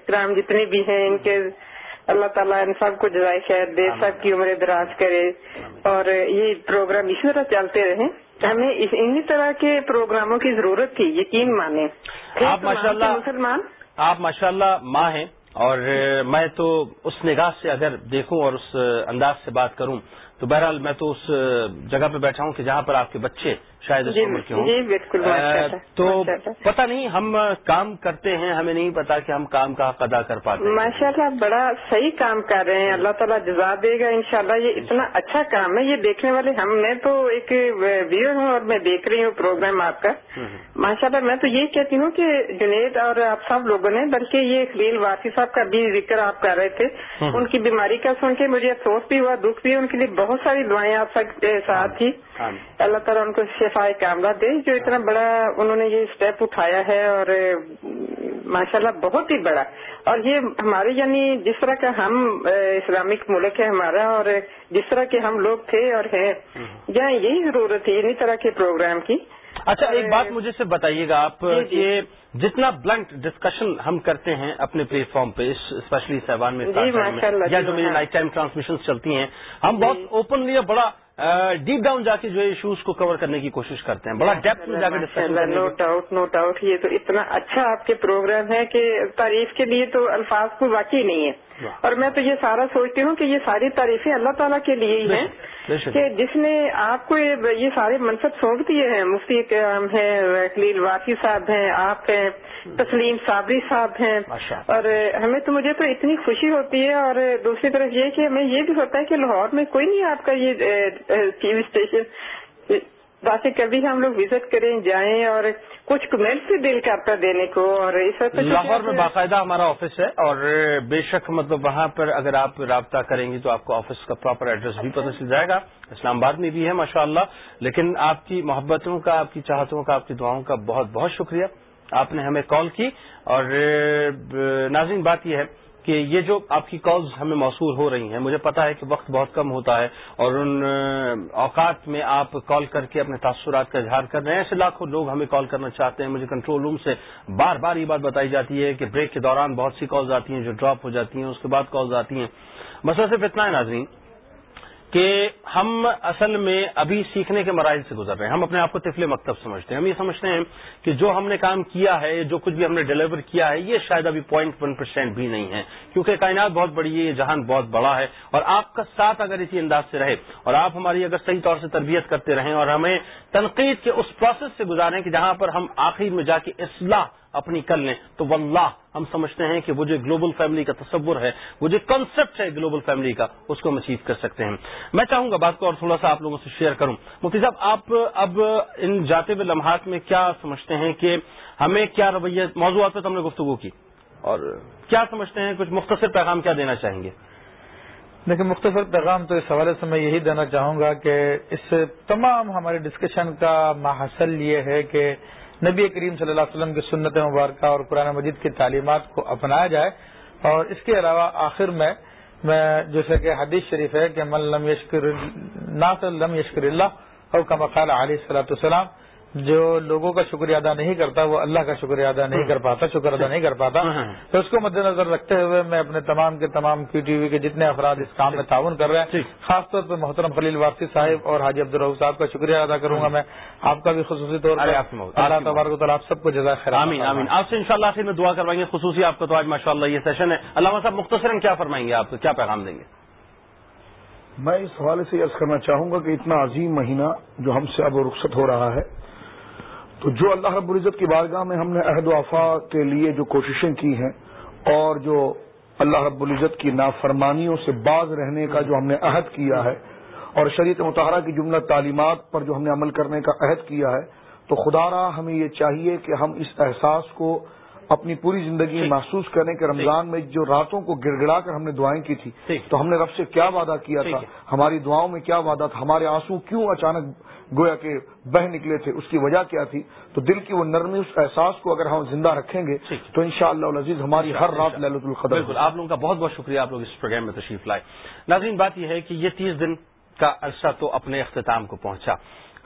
کرام جتنے بھی ہیں ان کے اللہ تعالیٰ ان سب کو جزائے خیر دے سب کی عمر دراز کرے۔ اور یہ پروگرام اسی طرح چلتے رہیں۔ ہمیں انہی طرح کے پروگراموں کی ضرورت تھی یقین مانے آپ ماشاء اللہ مسلمان۔ آپ ماشاء اللہ ماں ہیں۔ اور میں تو اس نگاہ سے اگر دیکھوں اور اس انداز سے بات کروں تو بہرحال میں تو اس جگہ پہ بیٹھا ہوں کہ جہاں پر آپ کے بچے شاید اس جی عمر کے ہوں۔ جی بالکل تو پتہ نہیں ہم کام کرتے ہیں ہمیں نہیں پتا کہ ہم کام کا حق ادا کر پاتے ماشاء اللہ بڑا صحیح کام کر رہے ہیں۔ اللہ تعالیٰ جزا دے گا انشاءاللہ یہ اتنا اچھا کام ہے۔ یہ دیکھنے والے ہم میں تو ایک ویور ہوں اور میں دیکھ رہی ہوں پروگرام آپ کا۔ ماشاء اللہ میں تو یہ کہتی ہوں کہ جنید اور آپ سب لوگوں نے بلکہ یہ خلیل واسی صاحب کا بھی ذکر آپ کر رہے تھے۔ ان کی بیماری کا سن کے مجھے افسوس بھی ہوا دکھ بھی ان کے لیے بہت ساری دعائیں آپ ساتھ تھی۔ اللہ تعالیٰ ان کو شفا کاملہ دے جو اتنا بڑا انہوں نے یہ اسٹیپ اٹھایا ہے اور ماشاءاللہ بہت ہی بڑا۔ اور یہ ہمارے یعنی جس طرح کا ہم اسلامک ملک ہے ہمارا اور جس طرح کے ہم لوگ تھے اور ہیں۔ یہاں یہی ضرورت ہے انہیں طرح کے پروگرام کی۔ اچھا ایک بات مجھے سے بتائیے گا آپ جی، جی۔ کہ جتنا بلنٹ ڈسکشن ہم کرتے ہیں اپنے پلیٹ فارم پہ اسپیشلی صاحبان میں جی، یا جو میری نائٹ ٹائم ٹرانسمیشن چلتی ہیں ہم بہت اوپنلی بڑا ڈیپ ڈاؤن جا کے جو ایشوز کو کور کرنے کی کوشش کرتے ہیں بڑا ڈیپتھ میں جا کے discussion no doubt no doubt یہ تو اتنا اچھا آپ کے پروگرام ہے کہ تعریف کے لیے تو الفاظ کو واقعی نہیں ہے اور میں تو یہ سارا سوچتی ہوں کہ یہ ساری تعریفیں اللہ تعالیٰ کے لیے ہی ہیں۔ کہ جس نے آپ کو یہ سارے منصب سونپ دیے ہیں مفتی ہیں خلیل واقعی صاحب ہیں آپ ہیں تسلیم صابری صاحب ہیں۔ اور ہمیں تو مجھے تو اتنی خوشی ہوتی ہے اور دوسری طرف یہ کہ ہمیں یہ بھی ہوتا ہے کہ لاہور میں کوئی نہیں آپ کا یہ ٹی وی اسٹیشن باقی کبھی ہم لوگ وزٹ کریں جائیں اور کچھ کمنٹس بھی دل کرتا دینے کو اور اس وقت لاہور میں باقاعدہ ہمارا آفس ہے اور بے شک مطلب وہاں پر اگر آپ رابطہ کریں گی تو آپ کو آفس کا پراپر ایڈریس بھی پتہ چل جائے گا۔ اسلام آباد میں بھی ہے ماشاء اللہ لیکن آپ کی محبتوں کا آپ کی چاہتوں کا آپ کی دعاؤں کا بہت بہت شکریہ۔ آپ نے ہمیں کال کی اور ناظرین بات یہ ہے کہ یہ جو آپ کی کالز ہمیں موصول ہو رہی ہیں، مجھے پتا ہے کہ وقت بہت کم ہوتا ہے اور ان اوقات میں آپ کال کر کے اپنے تاثرات کا اظہار کر رہے ہیں۔ ایسے لاکھوں لوگ ہمیں کال کرنا چاہتے ہیں۔ مجھے کنٹرول روم سے بار بار یہ بات بتائی جاتی ہے کہ بریک کے دوران بہت سی کالز آتی ہیں جو ڈراپ ہو جاتی ہیں، اس کے بعد کالز آتی ہیں۔ مسئلہ صرف اتنا ہے ناظرین۔ کہ ہم اصل میں ابھی سیکھنے کے مراحل سے گزر رہے ہیں۔ ہم اپنے آپ کو طفل مکتب سمجھتے ہیں۔ ہم یہ سمجھتے ہیں کہ جو ہم نے کام کیا ہے، جو کچھ بھی ہم نے ڈلیور کیا ہے، یہ شاید ابھی پوائنٹ ون پرسینٹ بھی نہیں ہے۔ کیونکہ کائنات بہت بڑی ہے، یہ جہان بہت بڑا ہے۔ اور آپ کا ساتھ اگر اسی انداز سے رہے اور آپ ہماری اگر صحیح طور سے تربیت کرتے رہیں اور ہمیں تنقید کے اس پروسیس سے گزاریں کہ جہاں پر ہم آخر میں جا کے اصلاح اپنی کر لیں۔ تو واللہ، ہم سمجھتے ہیں کہ وہ جو گلوبل فیملی کا تصور ہے، وہ جو کنسپٹ ہے گلوبل فیملی کا، اس کو ہم اچیو کر سکتے ہیں۔ میں چاہوں گا بات کو اور تھوڑا سا آپ لوگوں سے شیئر کروں۔ مفتی صاحب، آپ اب ان جاتے ہوئے لمحات میں کیا سمجھتے ہیں کہ ہمیں کیا رویہ، موضوعات پہ تو ہم نے گفتگو کی۔ اور کیا سمجھتے ہیں، کچھ مختصر پیغام کیا دینا چاہیں گے؟ دیکھیں، مختصر پیغام تو اس حوالے سے میں یہی دینا چاہوں گا کہ اس تمام ہمارے ڈسکشن کا محصل یہ ہے کہ نبی کریم صلی اللہ علیہ وسلم کی سنت مبارکہ اور قرآن مجید کی تعلیمات کو اپنایا جائے اور اس کے علاوہ آخر میں میں جیسے کہ حدیث شریف ہے کہ من لم یشکر لم یشکر اللہ اور کمقال علیہ صلاحت السلام جو لوگوں کا شکریہ ادا نہیں کرتا وہ اللہ کا شکریہ ادا نہیں کر پاتا شکر ادا نہیں کر پاتا۔ ہاں، ہاں۔ تو اس کو مد نظر رکھتے ہوئے میں اپنے تمام کے تمام پی ٹی وی کے جتنے افراد اس کام میں تعاون کر رہے ہیں خاص طور پر محترم خلیل وارسی صاحب اور حاجی عبدالرح صاحب کا شکریہ ادا کروں گا میں۔ آپ کا بھی خصوصی طور پر اللہ تبارک تعالیٰ آپ سب کو جزائے خیر آمین آمین۔ آپ سے ان شاء اللہ میں دعا کروائیں گے۔ خصوصی آپ کا تو آج ماشاء اللہ یہ سیشن ہے۔ علامہ صاحب مختصراً کیا فرمائیں گے آپ؟ کو کیا پیغام دیں گے؟ میں اس حوالے سے عرض کرنا چاہوں گا کہ اتنا عظیم مہینہ جو ہم سے اب رخصت ہو رہا ہے تو جو اللہ رب العزت کی بارگاہ میں ہم نے عہد و وفا کے لیے جو کوششیں کی ہیں اور جو اللہ رب العزت کی نافرمانیوں سے باز رہنے کا جو ہم نے عہد کیا ہے اور شریعت مطالعہ کی جملہ تعلیمات پر جو ہم نے عمل کرنے کا عہد کیا ہے، تو خدا را ہمیں یہ چاہیے کہ ہم اس احساس کو اپنی پوری زندگی محسوس کریں کہ رمضان میں جو راتوں کو گڑ گڑا کر ہم نے دعائیں کی تھی تو ہم نے رب سے کیا وعدہ کیا تھا؟ ہماری دعاؤں میں کیا وعدہ تھا؟ ہمارے آنسو کیوں اچانک گویا کہ بہ نکلے تھے؟ اس کی وجہ کیا تھی؟ تو دل کی وہ نرمی اس احساس کو اگر ہم زندہ رکھیں گے تو ان شاء اللہ عزیز ہماری ہر رات للت القدر بالکل. آپ لوگوں کا بہت بہت شکریہ آپ لوگ اس پروگرام میں تشریف لائے. ناظرین بات یہ ہے کہ یہ تیس دن کا عرصہ تو اپنے اختتام کو پہنچا۔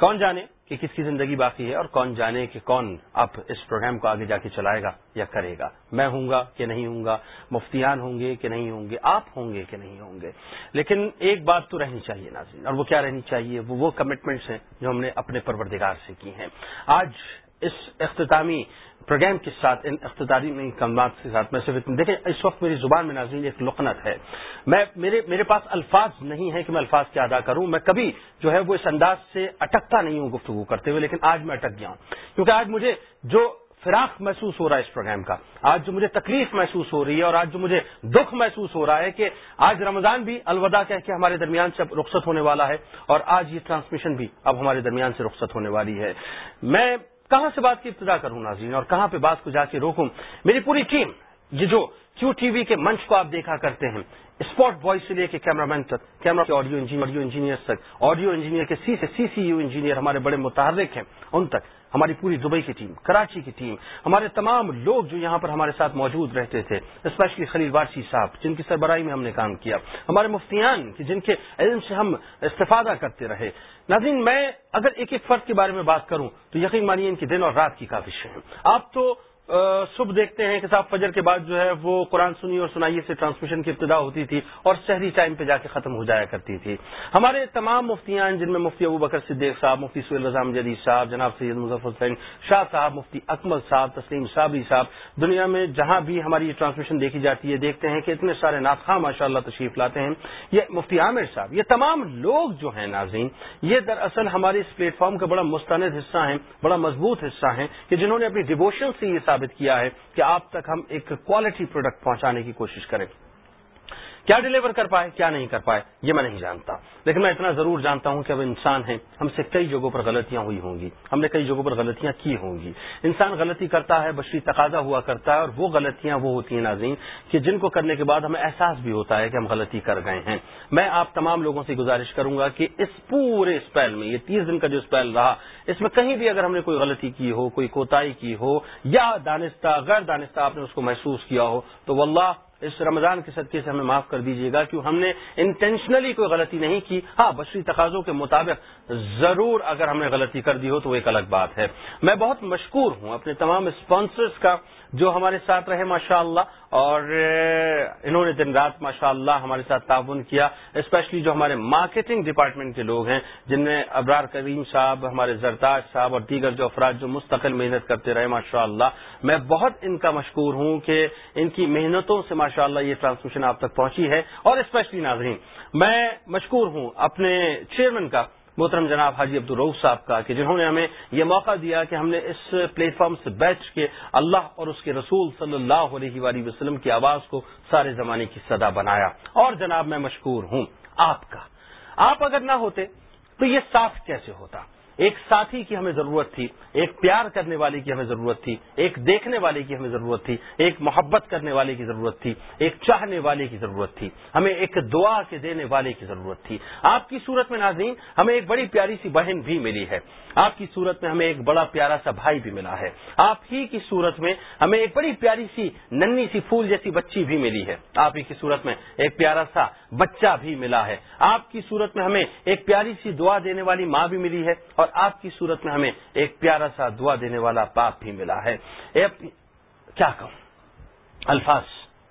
کون جانے کہ کس کی زندگی باقی ہے اور کون جانے کہ کون اب اس پروگرام کو آگے جا کے چلائے گا یا کرے گا؟ میں ہوں گا کہ نہیں ہوں گا؟ مفتیان ہوں گے کہ نہیں ہوں گے؟ آپ ہوں گے کہ نہیں ہوں گے؟ لیکن ایک بات تو رہنی چاہیے ناظرین، اور وہ کیا رہنی چاہیے؟ وہ وہ کمٹمنٹس ہیں جو ہم نے اپنے پروردگار سے کی ہیں۔ آج اس اختتامی پروگرام کے ساتھ، ان اختتاری کلمات کے ساتھ میں صرف دیکھیں، اس وقت میری زبان میں ناظرین ایک لقنت ہے۔ میں، میرے میرے پاس الفاظ نہیں ہے کہ میں الفاظ کیا ادا کروں۔ میں کبھی جو ہے وہ اس انداز سے اٹکتا نہیں ہوں گفتگو کرتے ہوئے، لیکن آج میں اٹک گیا ہوں۔ کیونکہ آج مجھے جو فراق محسوس ہو رہا ہے اس پروگرام کا، آج جو مجھے تکلیف محسوس ہو رہی ہے اور آج جو مجھے دکھ محسوس ہو رہا ہے کہ آج رمضان بھی الوداع کہہ کے ہمارے درمیان سے اب رخصت ہونے والا ہے اور آج یہ ٹرانسمیشن بھی اب ہمارے درمیان سے رخصت ہونے والی ہے۔ میں کہاں سے بات کی ابتدا کروں ناظرین اور کہاں پہ بات کو جا کے روکوں؟ میری پوری ٹیم یہ جو کیو ٹی وی کے منچ کو آپ دیکھا کرتے ہیں اسپاٹ بوائز سے لے کے کیمرہ مین تک کیمرہ کے آڈیو انجینئر آڈیو انجینئر تک آڈیو انجینئر کے سی سے سی سی یو انجینئر ہمارے بڑے متحرک ہیں، ان تک، ہماری پوری دبئی کی ٹیم کراچی کی ٹیم ہمارے تمام لوگ جو یہاں پر ہمارے ساتھ موجود رہتے تھے اسپیشلی خلیل وارسی صاحب، جن کی سربراہی میں ہم نے کام کیا، ہمارے مفتیان جن کے علم سے ہم استفادہ کرتے رہے۔ ناظرین، میں اگر ایک ایک فرد کے بارے میں بات کروں تو یقین مانیے ان کی دن اور رات کی کافی ہے آپ تو صبح دیکھتے ہیں کہ صاحب فجر کے بعد جو ہے وہ قرآن سنی اور سنائیے سے ٹرانسمیشن کی ابتدا ہوتی تھی اور شہری ٹائم پہ جا کے ختم ہو جایا کرتی تھی۔ ہمارے تمام مفتیان جن میں مفتی ابو بکر صدیق صاحب، مفتی سہیل رضام جدید صاحب، جناب سید مظفر حسین شاہ صاحب، مفتی اکمل صاحب، تسلیم صابری صاحب۔ دنیا میں جہاں بھی ہماری یہ ٹرانسمیشن دیکھی جاتی ہے، دیکھتے ہیں کہ اتنے سارے ناخواں ماشاء اللہ تشریف لاتے ہیں۔ یہ مفتی عامر صاحب، یہ تمام لوگ جو ہیں ناظرین، یہ دراصل ہمارے اس پلیٹ فارم کا بڑا مستند حصہ ہیں، بڑا مضبوط حصہ ہیں کہ جنہوں نے اپنی ڈیووشن سے یہ ثابت کیا ہے کہ آپ تک ہم ایک کوالٹی پروڈکٹ پہنچانے کی کوشش کریں۔ کیا ڈلیور کر پائے، کیا نہیں کر پائے، یہ میں نہیں جانتا۔ لیکن میں اتنا ضرور جانتا ہوں کہ اب انسان ہیں ہم سے کئی جگہوں پر غلطیاں ہوئی ہوں گی۔ ہم نے کئی جگہوں پر غلطیاں کی ہوں گی۔ انسان غلطی کرتا ہے، بشری تقاضا ہوا کرتا ہے، اور وہ غلطیاں وہ ہوتی ہیں ناظرین کہ جن کو کرنے کے بعد ہمیں احساس بھی ہوتا ہے کہ ہم غلطی کر گئے ہیں۔ میں آپ تمام لوگوں سے گزارش کروں گا کہ اس پورے اسپیل میں، یہ تیس دن کا جو اسپیل رہا، اس میں کہیں بھی اگر ہم نے کوئی غلطی کی ہو، کوئی کوتاہی کی ہو، یا دانستہ، غیر دانستہ آپ نے اس کو محسوس کیا ہو، تو واللہ اس رمضان کے صدقے سے ہمیں معاف کر دیجیے گا کیوں ہم نے انٹینشنلی کوئی غلطی نہیں کی۔ ہاں بشری تقاضوں کے مطابق ضرور اگر ہم نے غلطی کر دی ہو تو وہ ایک الگ بات ہے۔ میں بہت مشکور ہوں اپنے تمام اسپانسرز کا جو ہمارے ساتھ رہے ماشاء اللہ اور انہوں نے دن رات ماشاء اللہ ہمارے ساتھ تعاون کیا اسپیشلی جو ہمارے مارکیٹنگ ڈپارٹمنٹ کے لوگ ہیں، جن میں ابرار کریم صاحب، ہمارے زرتاج صاحب اور دیگر جو افراد جو مستقل محنت کرتے رہے ماشاء اللہ میں بہت ان کا مشکور ہوں کہ ان کی محنتوں سے ماشاء اللہ یہ ٹرانسمیشن آپ تک پہنچی ہے، اور اسپیشلی ناظرین، میں مشکور ہوں اپنے چیئرمین کا محترم جناب حاجی عبدالروف صاحب کا کہ جنہوں نے ہمیں یہ موقع دیا کہ ہم نے اس پلیٹ فارم سے بیٹھ کے اللہ اور اس کے رسول صلی اللہ علیہ وآلہ وسلم کی آواز کو سارے زمانے کی صدا بنایا۔ اور جناب میں مشکور ہوں آپ کا۔ آپ اگر نہ ہوتے تو یہ صاف کیسے ہوتا؟ ایک ساتھی کی ہمیں ضرورت تھی، ایک پیار کرنے والے کی ہمیں ضرورت تھی، ایک دیکھنے والے کی ہمیں ضرورت تھی، ایک محبت کرنے والے کی ضرورت تھی، ایک چاہنے والے کی ضرورت تھی، ہمیں ایک دعا کے دینے والے کی ضرورت تھی۔ آپ کی صورت میں ناظرین، ہمیں ایک بڑی پیاری سی بہن بھی ملی ہے۔ آپ کی صورت میں ہمیں ایک بڑا پیارا سا بھائی بھی ملا ہے۔ آپ ہی کی صورت میں ہمیں ایک بڑی پیاری سی ننی سی پھول جیسی بچی بھی ملی ہے۔ آپ ہی کی صورت میں ایک پیارا سا بچہ بھی ملا ہے۔ آپ کی صورت میں ہمیں ایک پیاری سی دعا دینے والی ماں بھی ملی ہے اور آپ کی صورت میں ہمیں ایک پیارا سا دعا دینے والا باپ بھی ملا ہے۔ کیا کہوں؟ الفاظ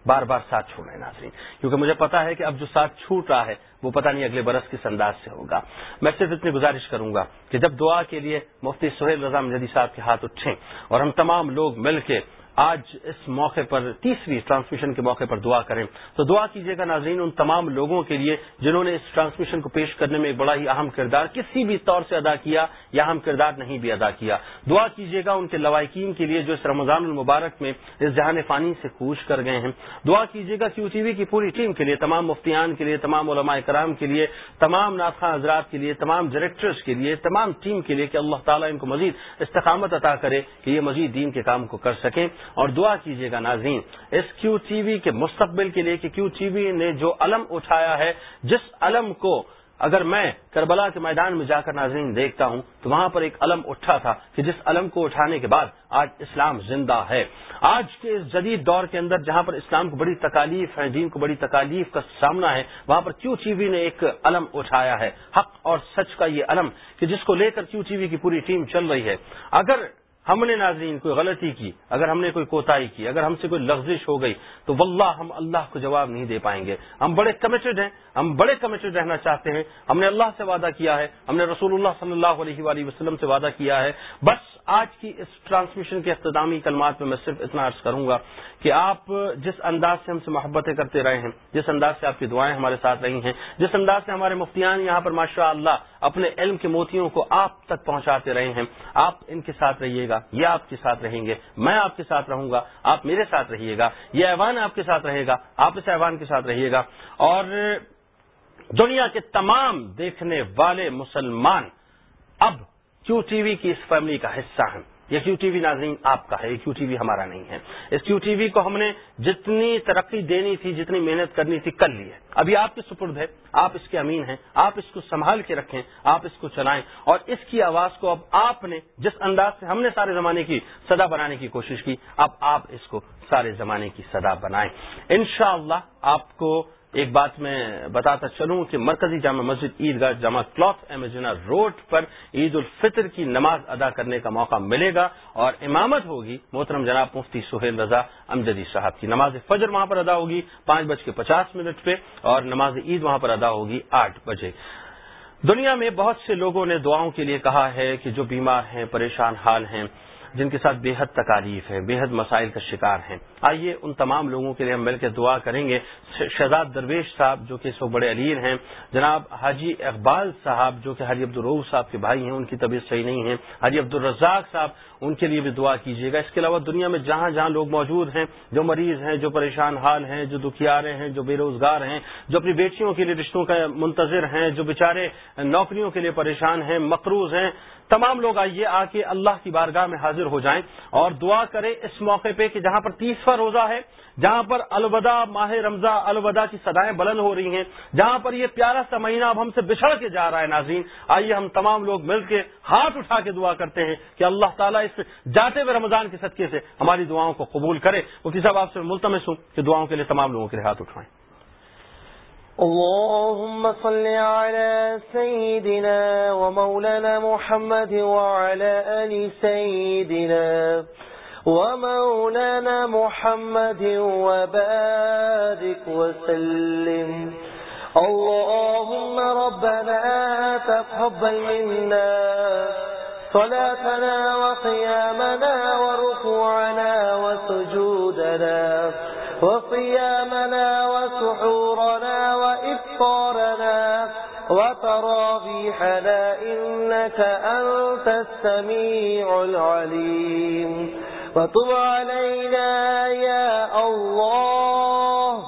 بار بار ساتھ چھوڑ رہے ہیں ناظرین، کیونکہ مجھے پتا ہے کہ اب جو ساتھ چھوٹ رہا ہے، وہ پتہ نہیں اگلے برس کس انداز سے ہوگا۔ میں صرف اتنی گزارش کروں گا کہ جب دعا کے لیے مفتی سہیل رضا مجدی صاحب کے ہاتھ اٹھیں اور ہم تمام لوگ مل کے آج اس موقع پر تیسری ٹرانسمیشن کے موقع پر دعا کریں۔ تو دعا کیجیے گا ناظرین ان تمام لوگوں کے لیے جنہوں نے اس ٹرانسمیشن کو پیش کرنے میں بڑا ہی اہم کردار کسی بھی طور سے ادا کیا یا اہم کردار نہیں بھی ادا کیا۔ دعا کیجیے گا ان کے لوائقین کے لیے جو اس رمضان المبارک میں اس جہان فانی سے کوچ کر گئے ہیں۔ دعا کیجیے گا کیو ٹی وی کی پوری ٹیم کے لیے، تمام مفتیان کے لیے، تمام علماء کرام کے لیے، تمام ناخواں حضرات کے لیے، تمام ڈائریکٹرز کے لیے، تمام ٹیم کے لیے کہ اللہ تعالیٰ ان کو مزید استقامت عطا کرے کہ یہ مزید دین کے کام کو کر سکیں۔ اور دعا کیجیے گا ناظرین، اس کیو ٹی وی کے مستقبل کے لیے کہ کیو ٹی وی نے جو علم اٹھایا ہے، جس علم کو اگر میں کربلا کے میدان میں جا کر ناظرین دیکھتا ہوں، تو وہاں پر ایک علم اٹھا تھا کہ جس علم کو اٹھانے کے بعد آج اسلام زندہ ہے۔ آج کے اس جدید دور کے اندر جہاں پر اسلام کو بڑی تکالیف ہے، دین کو بڑی تکالیف کا سامنا ہے، وہاں پر کیو ٹی وی نے ایک علم اٹھایا ہے۔ حق اور سچ کا یہ علم کہ جس کو لے کر کیو ٹی وی کی پوری ٹیم چل رہی ہے۔ اگر ہم نے ناظرین کوئی غلطی کی، اگر ہم نے کوئی کوتاہی کی، اگر ہم سے کوئی لفزش ہو گئی، تو واللہ ہم اللہ کو جواب نہیں دے پائیں گے۔ ہم بڑے کمیٹڈ ہیں، ہم بڑے کمیٹڈ رہنا چاہتے ہیں۔ ہم نے اللہ سے وعدہ کیا ہے، ہم نے رسول اللہ صلی اللہ علیہ وآلہ وسلم سے وعدہ کیا ہے۔ بس آج کی اس ٹرانسمیشن کے اختتامی کلمات میں میں صرف اتنا عرض کروں گا کہ آپ جس انداز سے ہم سے محبتیں کرتے رہے ہیں، جس انداز سے آپ کی دعائیں ہمارے ساتھ رہی ہیں، جس انداز سے ہمارے مفتیان یہاں پر ماشاء اللہ اپنے علم کے موتیوں کو آپ تک پہنچاتے رہے ہیں، آپ ان کے ساتھ رہیے گا۔ یہ آپ کے ساتھ رہیں گے، میں آپ کے ساتھ رہوں گا، آپ میرے ساتھ رہیے گا، یہ ایوان آپ کے ساتھ رہے گا، آپ اس ایوان کے ساتھ رہیے گا۔ اور دنیا کے تمام دیکھنے والے مسلمان اب کیو ٹی وی کی اس فیملی کا حصہ ہیں۔ یہ کیو ٹی وی ناظرین آپ کا ہے، یہ کیو ٹی وی ہمارا نہیں ہے۔ اس کیو ٹی وی کو ہم نے جتنی ترقی دینی تھی، جتنی محنت کرنی تھی، کر لی ہے۔ ابھی آپ کے سپرد ہے آپ اس کے امین ہیں، آپ اس کو سنبھال کے رکھیں، آپ اس کو چلائیں۔ اور اس کی آواز کو اب آپ نے جس انداز سے ہم نے سارے زمانے کی صدا بنانے کی کوشش کی، اب آپ اس کو سارے زمانے کی صدا بنائیں۔ انشاءاللہ اللہ آپ کو ایک بات میں بتاتا چلوں کہ مرکزی جامع مسجد عیدگاہ جامع کلاتھ ایمیجنا روڈ پر عید الفطر کی نماز ادا کرنے کا موقع ملے گا اور امامت ہوگی محترم جناب مفتی سہیل رضا امجدی صاحب کی۔ نماز فجر وہاں پر ادا ہوگی پانچ بج کے پچاس منٹ پہ اور نماز عید وہاں پر ادا ہوگی آٹھ بجے۔ دنیا میں بہت سے لوگوں نے دعاؤں کے لیے کہا ہے کہ جو بیمار ہیں، پریشان حال ہیں جن کے ساتھ بے حد تکالیف ہے، بے حد مسائل کا شکار ہیں۔ آئیے ان تمام لوگوں کے لیے ہم مل کے دعا کریں گے۔ شہزاد درویش صاحب جو کہ اس وقت بڑے علیر ہیں، جناب حاجی اقبال صاحب جو کہ حاجی عبدالروف صاحب کے بھائی ہیں، ان کی طبیعت صحیح نہیں ہے۔ حاجی عبدالرزاق صاحب، ان کے لیے بھی دعا کیجیے گا۔ اس کے علاوہ دنیا میں جہاں جہاں لوگ موجود ہیں، جو مریض ہیں، جو پریشان حال ہیں، جو دکھیارے ہیں، جو بے روزگار ہیں، جو اپنی بیٹیوں کے لیے رشتوں کا منتظر ہیں، جو بیچارے نوکریوں کے لیے پریشان ہیں، مقروض ہیں تمام لوگ آئیے آ کے اللہ کی بارگاہ میں حاضر ہو جائیں اور دعا کریں اس موقع پہ کہ جہاں پر تیسواں روزہ ہے، جہاں پر الوداع ماہ رمضا الوداع کی سدائیں بلند ہو رہی ہیں، جہاں پر یہ پیارا سا مہینہ اب ہم سے بچھڑ کے جا رہا ہے ناظرین، آئیے ہم تمام لوگ مل کے ہاتھ اٹھا کے دعا کرتے ہیں کہ اللہ تعالیٰ اس جاتے ہوئے رمضان کے صدقے سے ہماری دعاؤں کو قبول کرے۔ وہ کسی آپ سے ملتمس ہوں کہ دعاؤں کے لیے تمام لوگوں کے لیے ہاتھ اٹھائیں۔ اللهم صل على سيدنا ومولانا محمد وعلى آل سيدنا ومولانا محمد وبارك وسلم. اللهم ربنا تقبل منا صلاتنا وقيامنا وركوعنا وسجودنا وصيامنا وسحورنا وإفطارنا وتراويحنا إنك أنت السميع العليم. وتب علينا يا الله،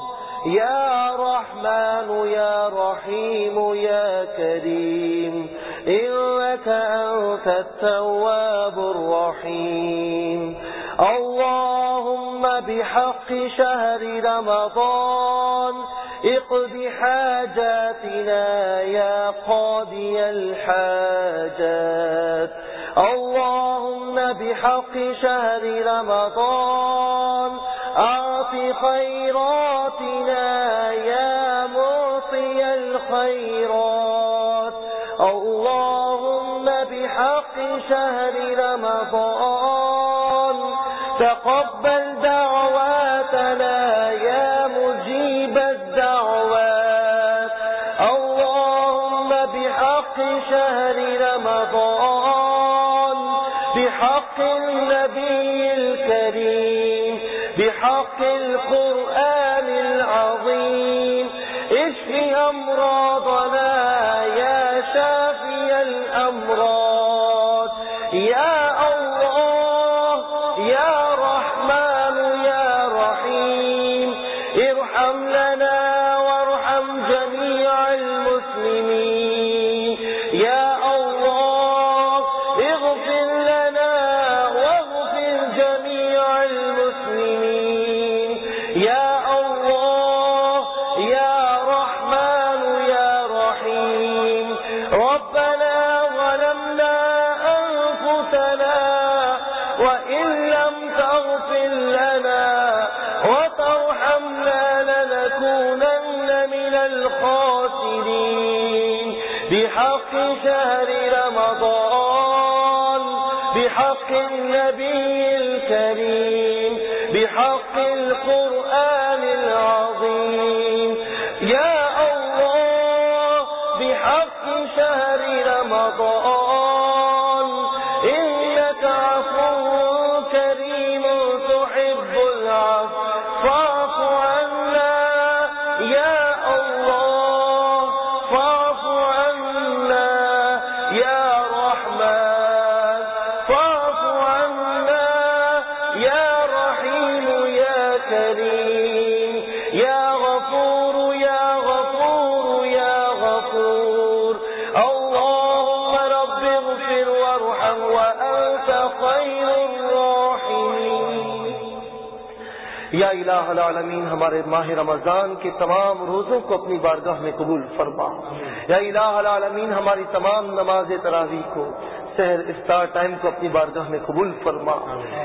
يا رحمن، يا رحيم، يا كريم. إنك أنت التواب الرحيم. اللهم بحق شهر رمضان اقض حاجاتنا يا قاضي الحاجات. اللهم بحق شهر رمضان، أعط خيراتنا يا معطي الخيرات. اللهم بحق شهر رمضان، تقبل ربنا ظلمنا أنفسنا وإن لم تغفر لنا وترحمنا لنكونن من الخاسرين. بحق شهر رمضان، بحق النبي الكريم، بحق القرآن العظيم. رمضان یا الہ العالمین، ہمارے ماہ رمضان کے تمام روزوں کو اپنی بارگاہ میں قبول فرما۔ یا الہ العالمین، ہماری تمام نماز تراویح کو، سحر افطار ٹائم کو اپنی بارگاہ میں قبول فرما۔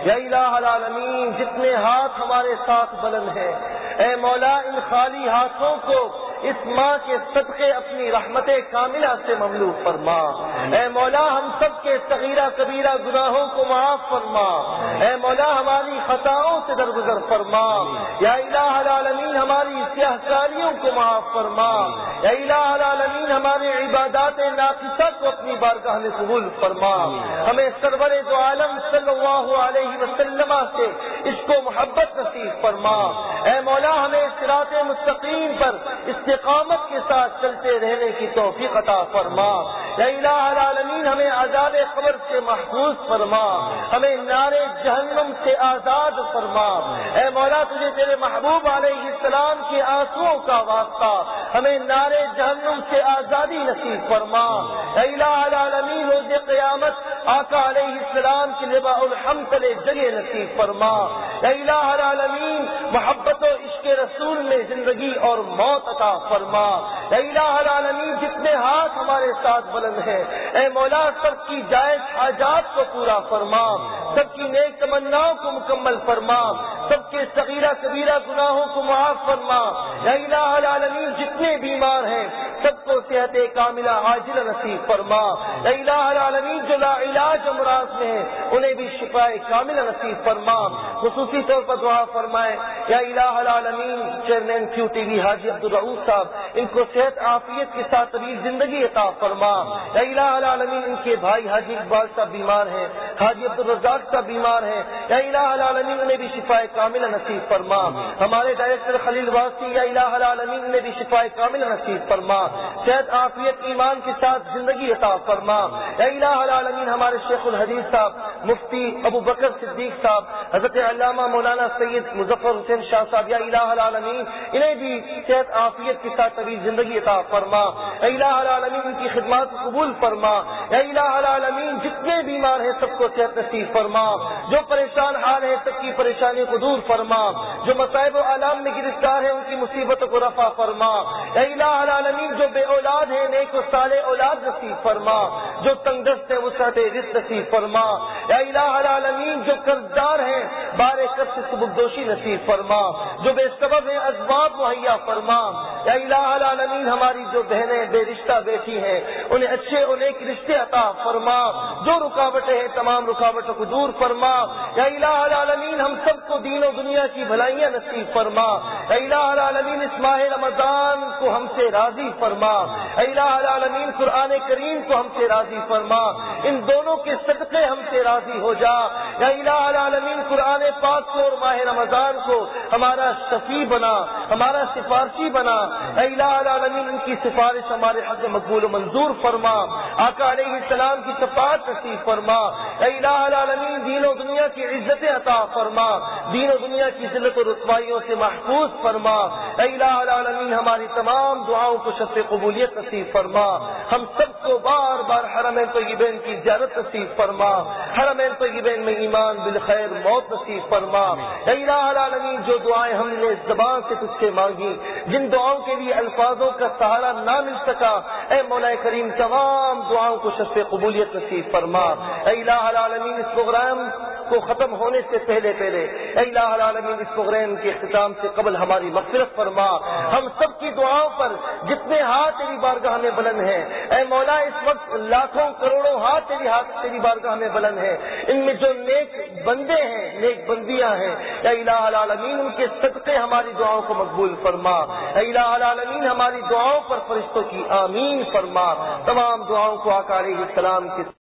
یا الہ العالمین، جتنے ہاتھ ہمارے ساتھ بلند ہیں، اے مولا، ان خالی ہاتھوں کو اس ماں کے صدقے اپنی رحمت کاملہ سے مملو فرما۔ اے مولا، ہم سب کے صغیرہ کبیرہ گناہوں کو معاف فرما۔ اے مولا، ہماری خطاؤں سے درگزر فرما۔ یا الہ العالمین، ہماری سیاہ کاریوں کو معاف فرما۔ یا الہ العالمین ہماری عبادات ناقصہ کو اپنی بارگاہ میں قبول فرما۔ ہمیں سرور دو عالم صلی اللہ علیہ وسلم سے اس کو محبت نصیب فرما۔ اے مولا، ہمیں صراط مستقیم پر استقامت کے ساتھ چلتے رہنے کی توفیق عطا فرما۔ یا الہ العالمین ہمیں عذاب قبر سے محفوظ فرما۔ ہمیں نارے جہنم سے آزاد فرما۔ اے مولا، تجھے تیرے محبوب علیہ السلام کے آنسو کا واسطہ ہمیں نارے جہنم سے آزادی نصیب فرما۔ اے الہ العالمین، روز قیامت آقا علیہ السلام کی لبا الحم تلے جگہ نصیب فرما۔ اے الہ العالمین، محبت کے رسول میں زندگی اور موت عطا فرما۔ اے الہ العالمین جتنے ہاتھ ہمارے ساتھ بلند ہیں۔ اے مولا، سب کی جائز حاجات کو پورا فرما۔ سب کی نیک تمناؤں کو مکمل فرما۔ سب کے صغیرہ کبیرہ گناہوں کو معاف فرما۔ اے الہ العالمین جتنے بیمار ہیں سب کو صحت کاملہ عاجل نصیب فرما۔ الہ العالمین جو لا علاج امراض میں ہیں انہیں بھی شفا کاملہ نصیب فرما۔ خصوصی طور پر دعا فرمائے، یا الہ العالمین، چیئرمین کیو ٹی وی حاجی عبد الرعوف صاحب، ان کو صحت عافیت کے ساتھ طویل زندگی عطا فرما۔ یا الہ العالمین، ان کے بھائی حاجی اقبال صاحب بیمار ہیں، حاجی عبد الرزاق صاحب بیمار ہیں۔ یا الہ العالمین، انہیں بھی شفا کاملہ نصیب فرما۔ ہمارے ڈائریکٹر خلیل واسی، یا الہ العالمین، انہیں بھی شفا کاملہ نصیب فرما۔ صحت عافیت ایمان کے ساتھ زندگی عطا فرما۔ یا الہ العالمین، ہمارے شیخ الحدیث صاحب، مفتی ابو بکر صدیق صاحب، حضرت علامہ مولانا سید مظفر حسین شاہ صاحب، یا الہ العالمین، انہیں بھی صحت عافیت کے ساتھ طویل زندگی عطا فرما۔ اے الہ العالمین، ان کی خدمات کو قبول فرما۔ اے الہ العالمین، جتنے بیمار ہیں سب کو صحت نصیب فرما۔ جو پریشان حال ہیں سب کی پریشانی کو دور فرما۔ جو مصائب و علام میں گرفتار ہیں، ان کی مصیبتوں کو رفع فرما۔ اے الہ العالمین جو بے اولاد ہیں، نیک و صالح اولاد نصیب فرما، جو تنگ دست ہے وہ سات رزق نصیب فرما۔ اے الہ العالمین، جو قرضدار ہیں بارے کر سے سبکدوشی نصیب فرما۔ جو بے سبب ہیں اسباب مہیا فرما۔ یا الہ العالمین، ہماری جو بہنیں، بے رشتہ بیٹھی ہیں، انہیں اچھے انہیں رشتے عطا فرما۔ جو رکاوٹیں ہیں، تمام رکاوٹوں کو دور فرما۔ یا الہ العالمین، ہم سب کو دین و دنیا کی بھلائیاں نصیب فرما۔ یا الہ العالمین، اس ماہ رمضان کو ہم سے راضی فرما یا الہ العالمین، قرآن کریم کو ہم سے راضی فرما، ان دونوں کے صدقے ہم سے راضی ہو جا۔ یا الہ العالمین، قرآن پاک کو اور ماہ رمضان کو ہمارا شفیع بنا، ہمارا سفارشی بنا۔ اے الہ العالمین، ان کی سفارش ہمارے حق مقبول و منظور فرما۔ آقا علیہ السلام کی شفاعت نصیب فرما۔ اے الہ العالمین، دین و دنیا کی عزت عطا فرما۔ دین و دنیا کی ذلت و رسوائیوں سے محفوظ فرما۔ اے الہ العالمین، ہماری تمام دعاؤں کو شف قبولیت نصیب فرما۔ ہم سب کو بار بار حرمین طیبین کی زیارت نصیب فرما۔ حرمین طیبین میں ایمان بالخیر موت نصیب فرما۔ اے العالمین، جو دعائیں ہم نے زبان سے تجھ سے مانگی، جن دعاؤں کے لیے الفاظوں کا سہارا نہ مل سکا، اے مولا کریم، تمام دعاؤں کو شف قبولیت نصیب فرما۔ اے الہ العالمین، اس پروگرام کو ختم ہونے سے پہلے پہلے اے الہ العالمین، اس پروگرام کے اختتام سے قبل ہماری مغفرت فرما۔ ہم سب کی دعاؤں پر جتنے ہاتھ تیری بارگاہ میں بلند ہیں، اے مولا، اس وقت لاکھوں کروڑوں ہاتھ تیری ہاتھ تیری بارگاہ میں بلند ہیں۔ ان میں جو نیک بندے ہیں، نیک بندیاں ہیں، اے الہ العالمین، ان کے صدقے ہماری دعاؤں کو مقبول فرما۔ اے الہ العالمین، ہماری دعاؤں پر فرشتوں کی آمین فرما۔ تمام دعاؤں کو آکار السلام کے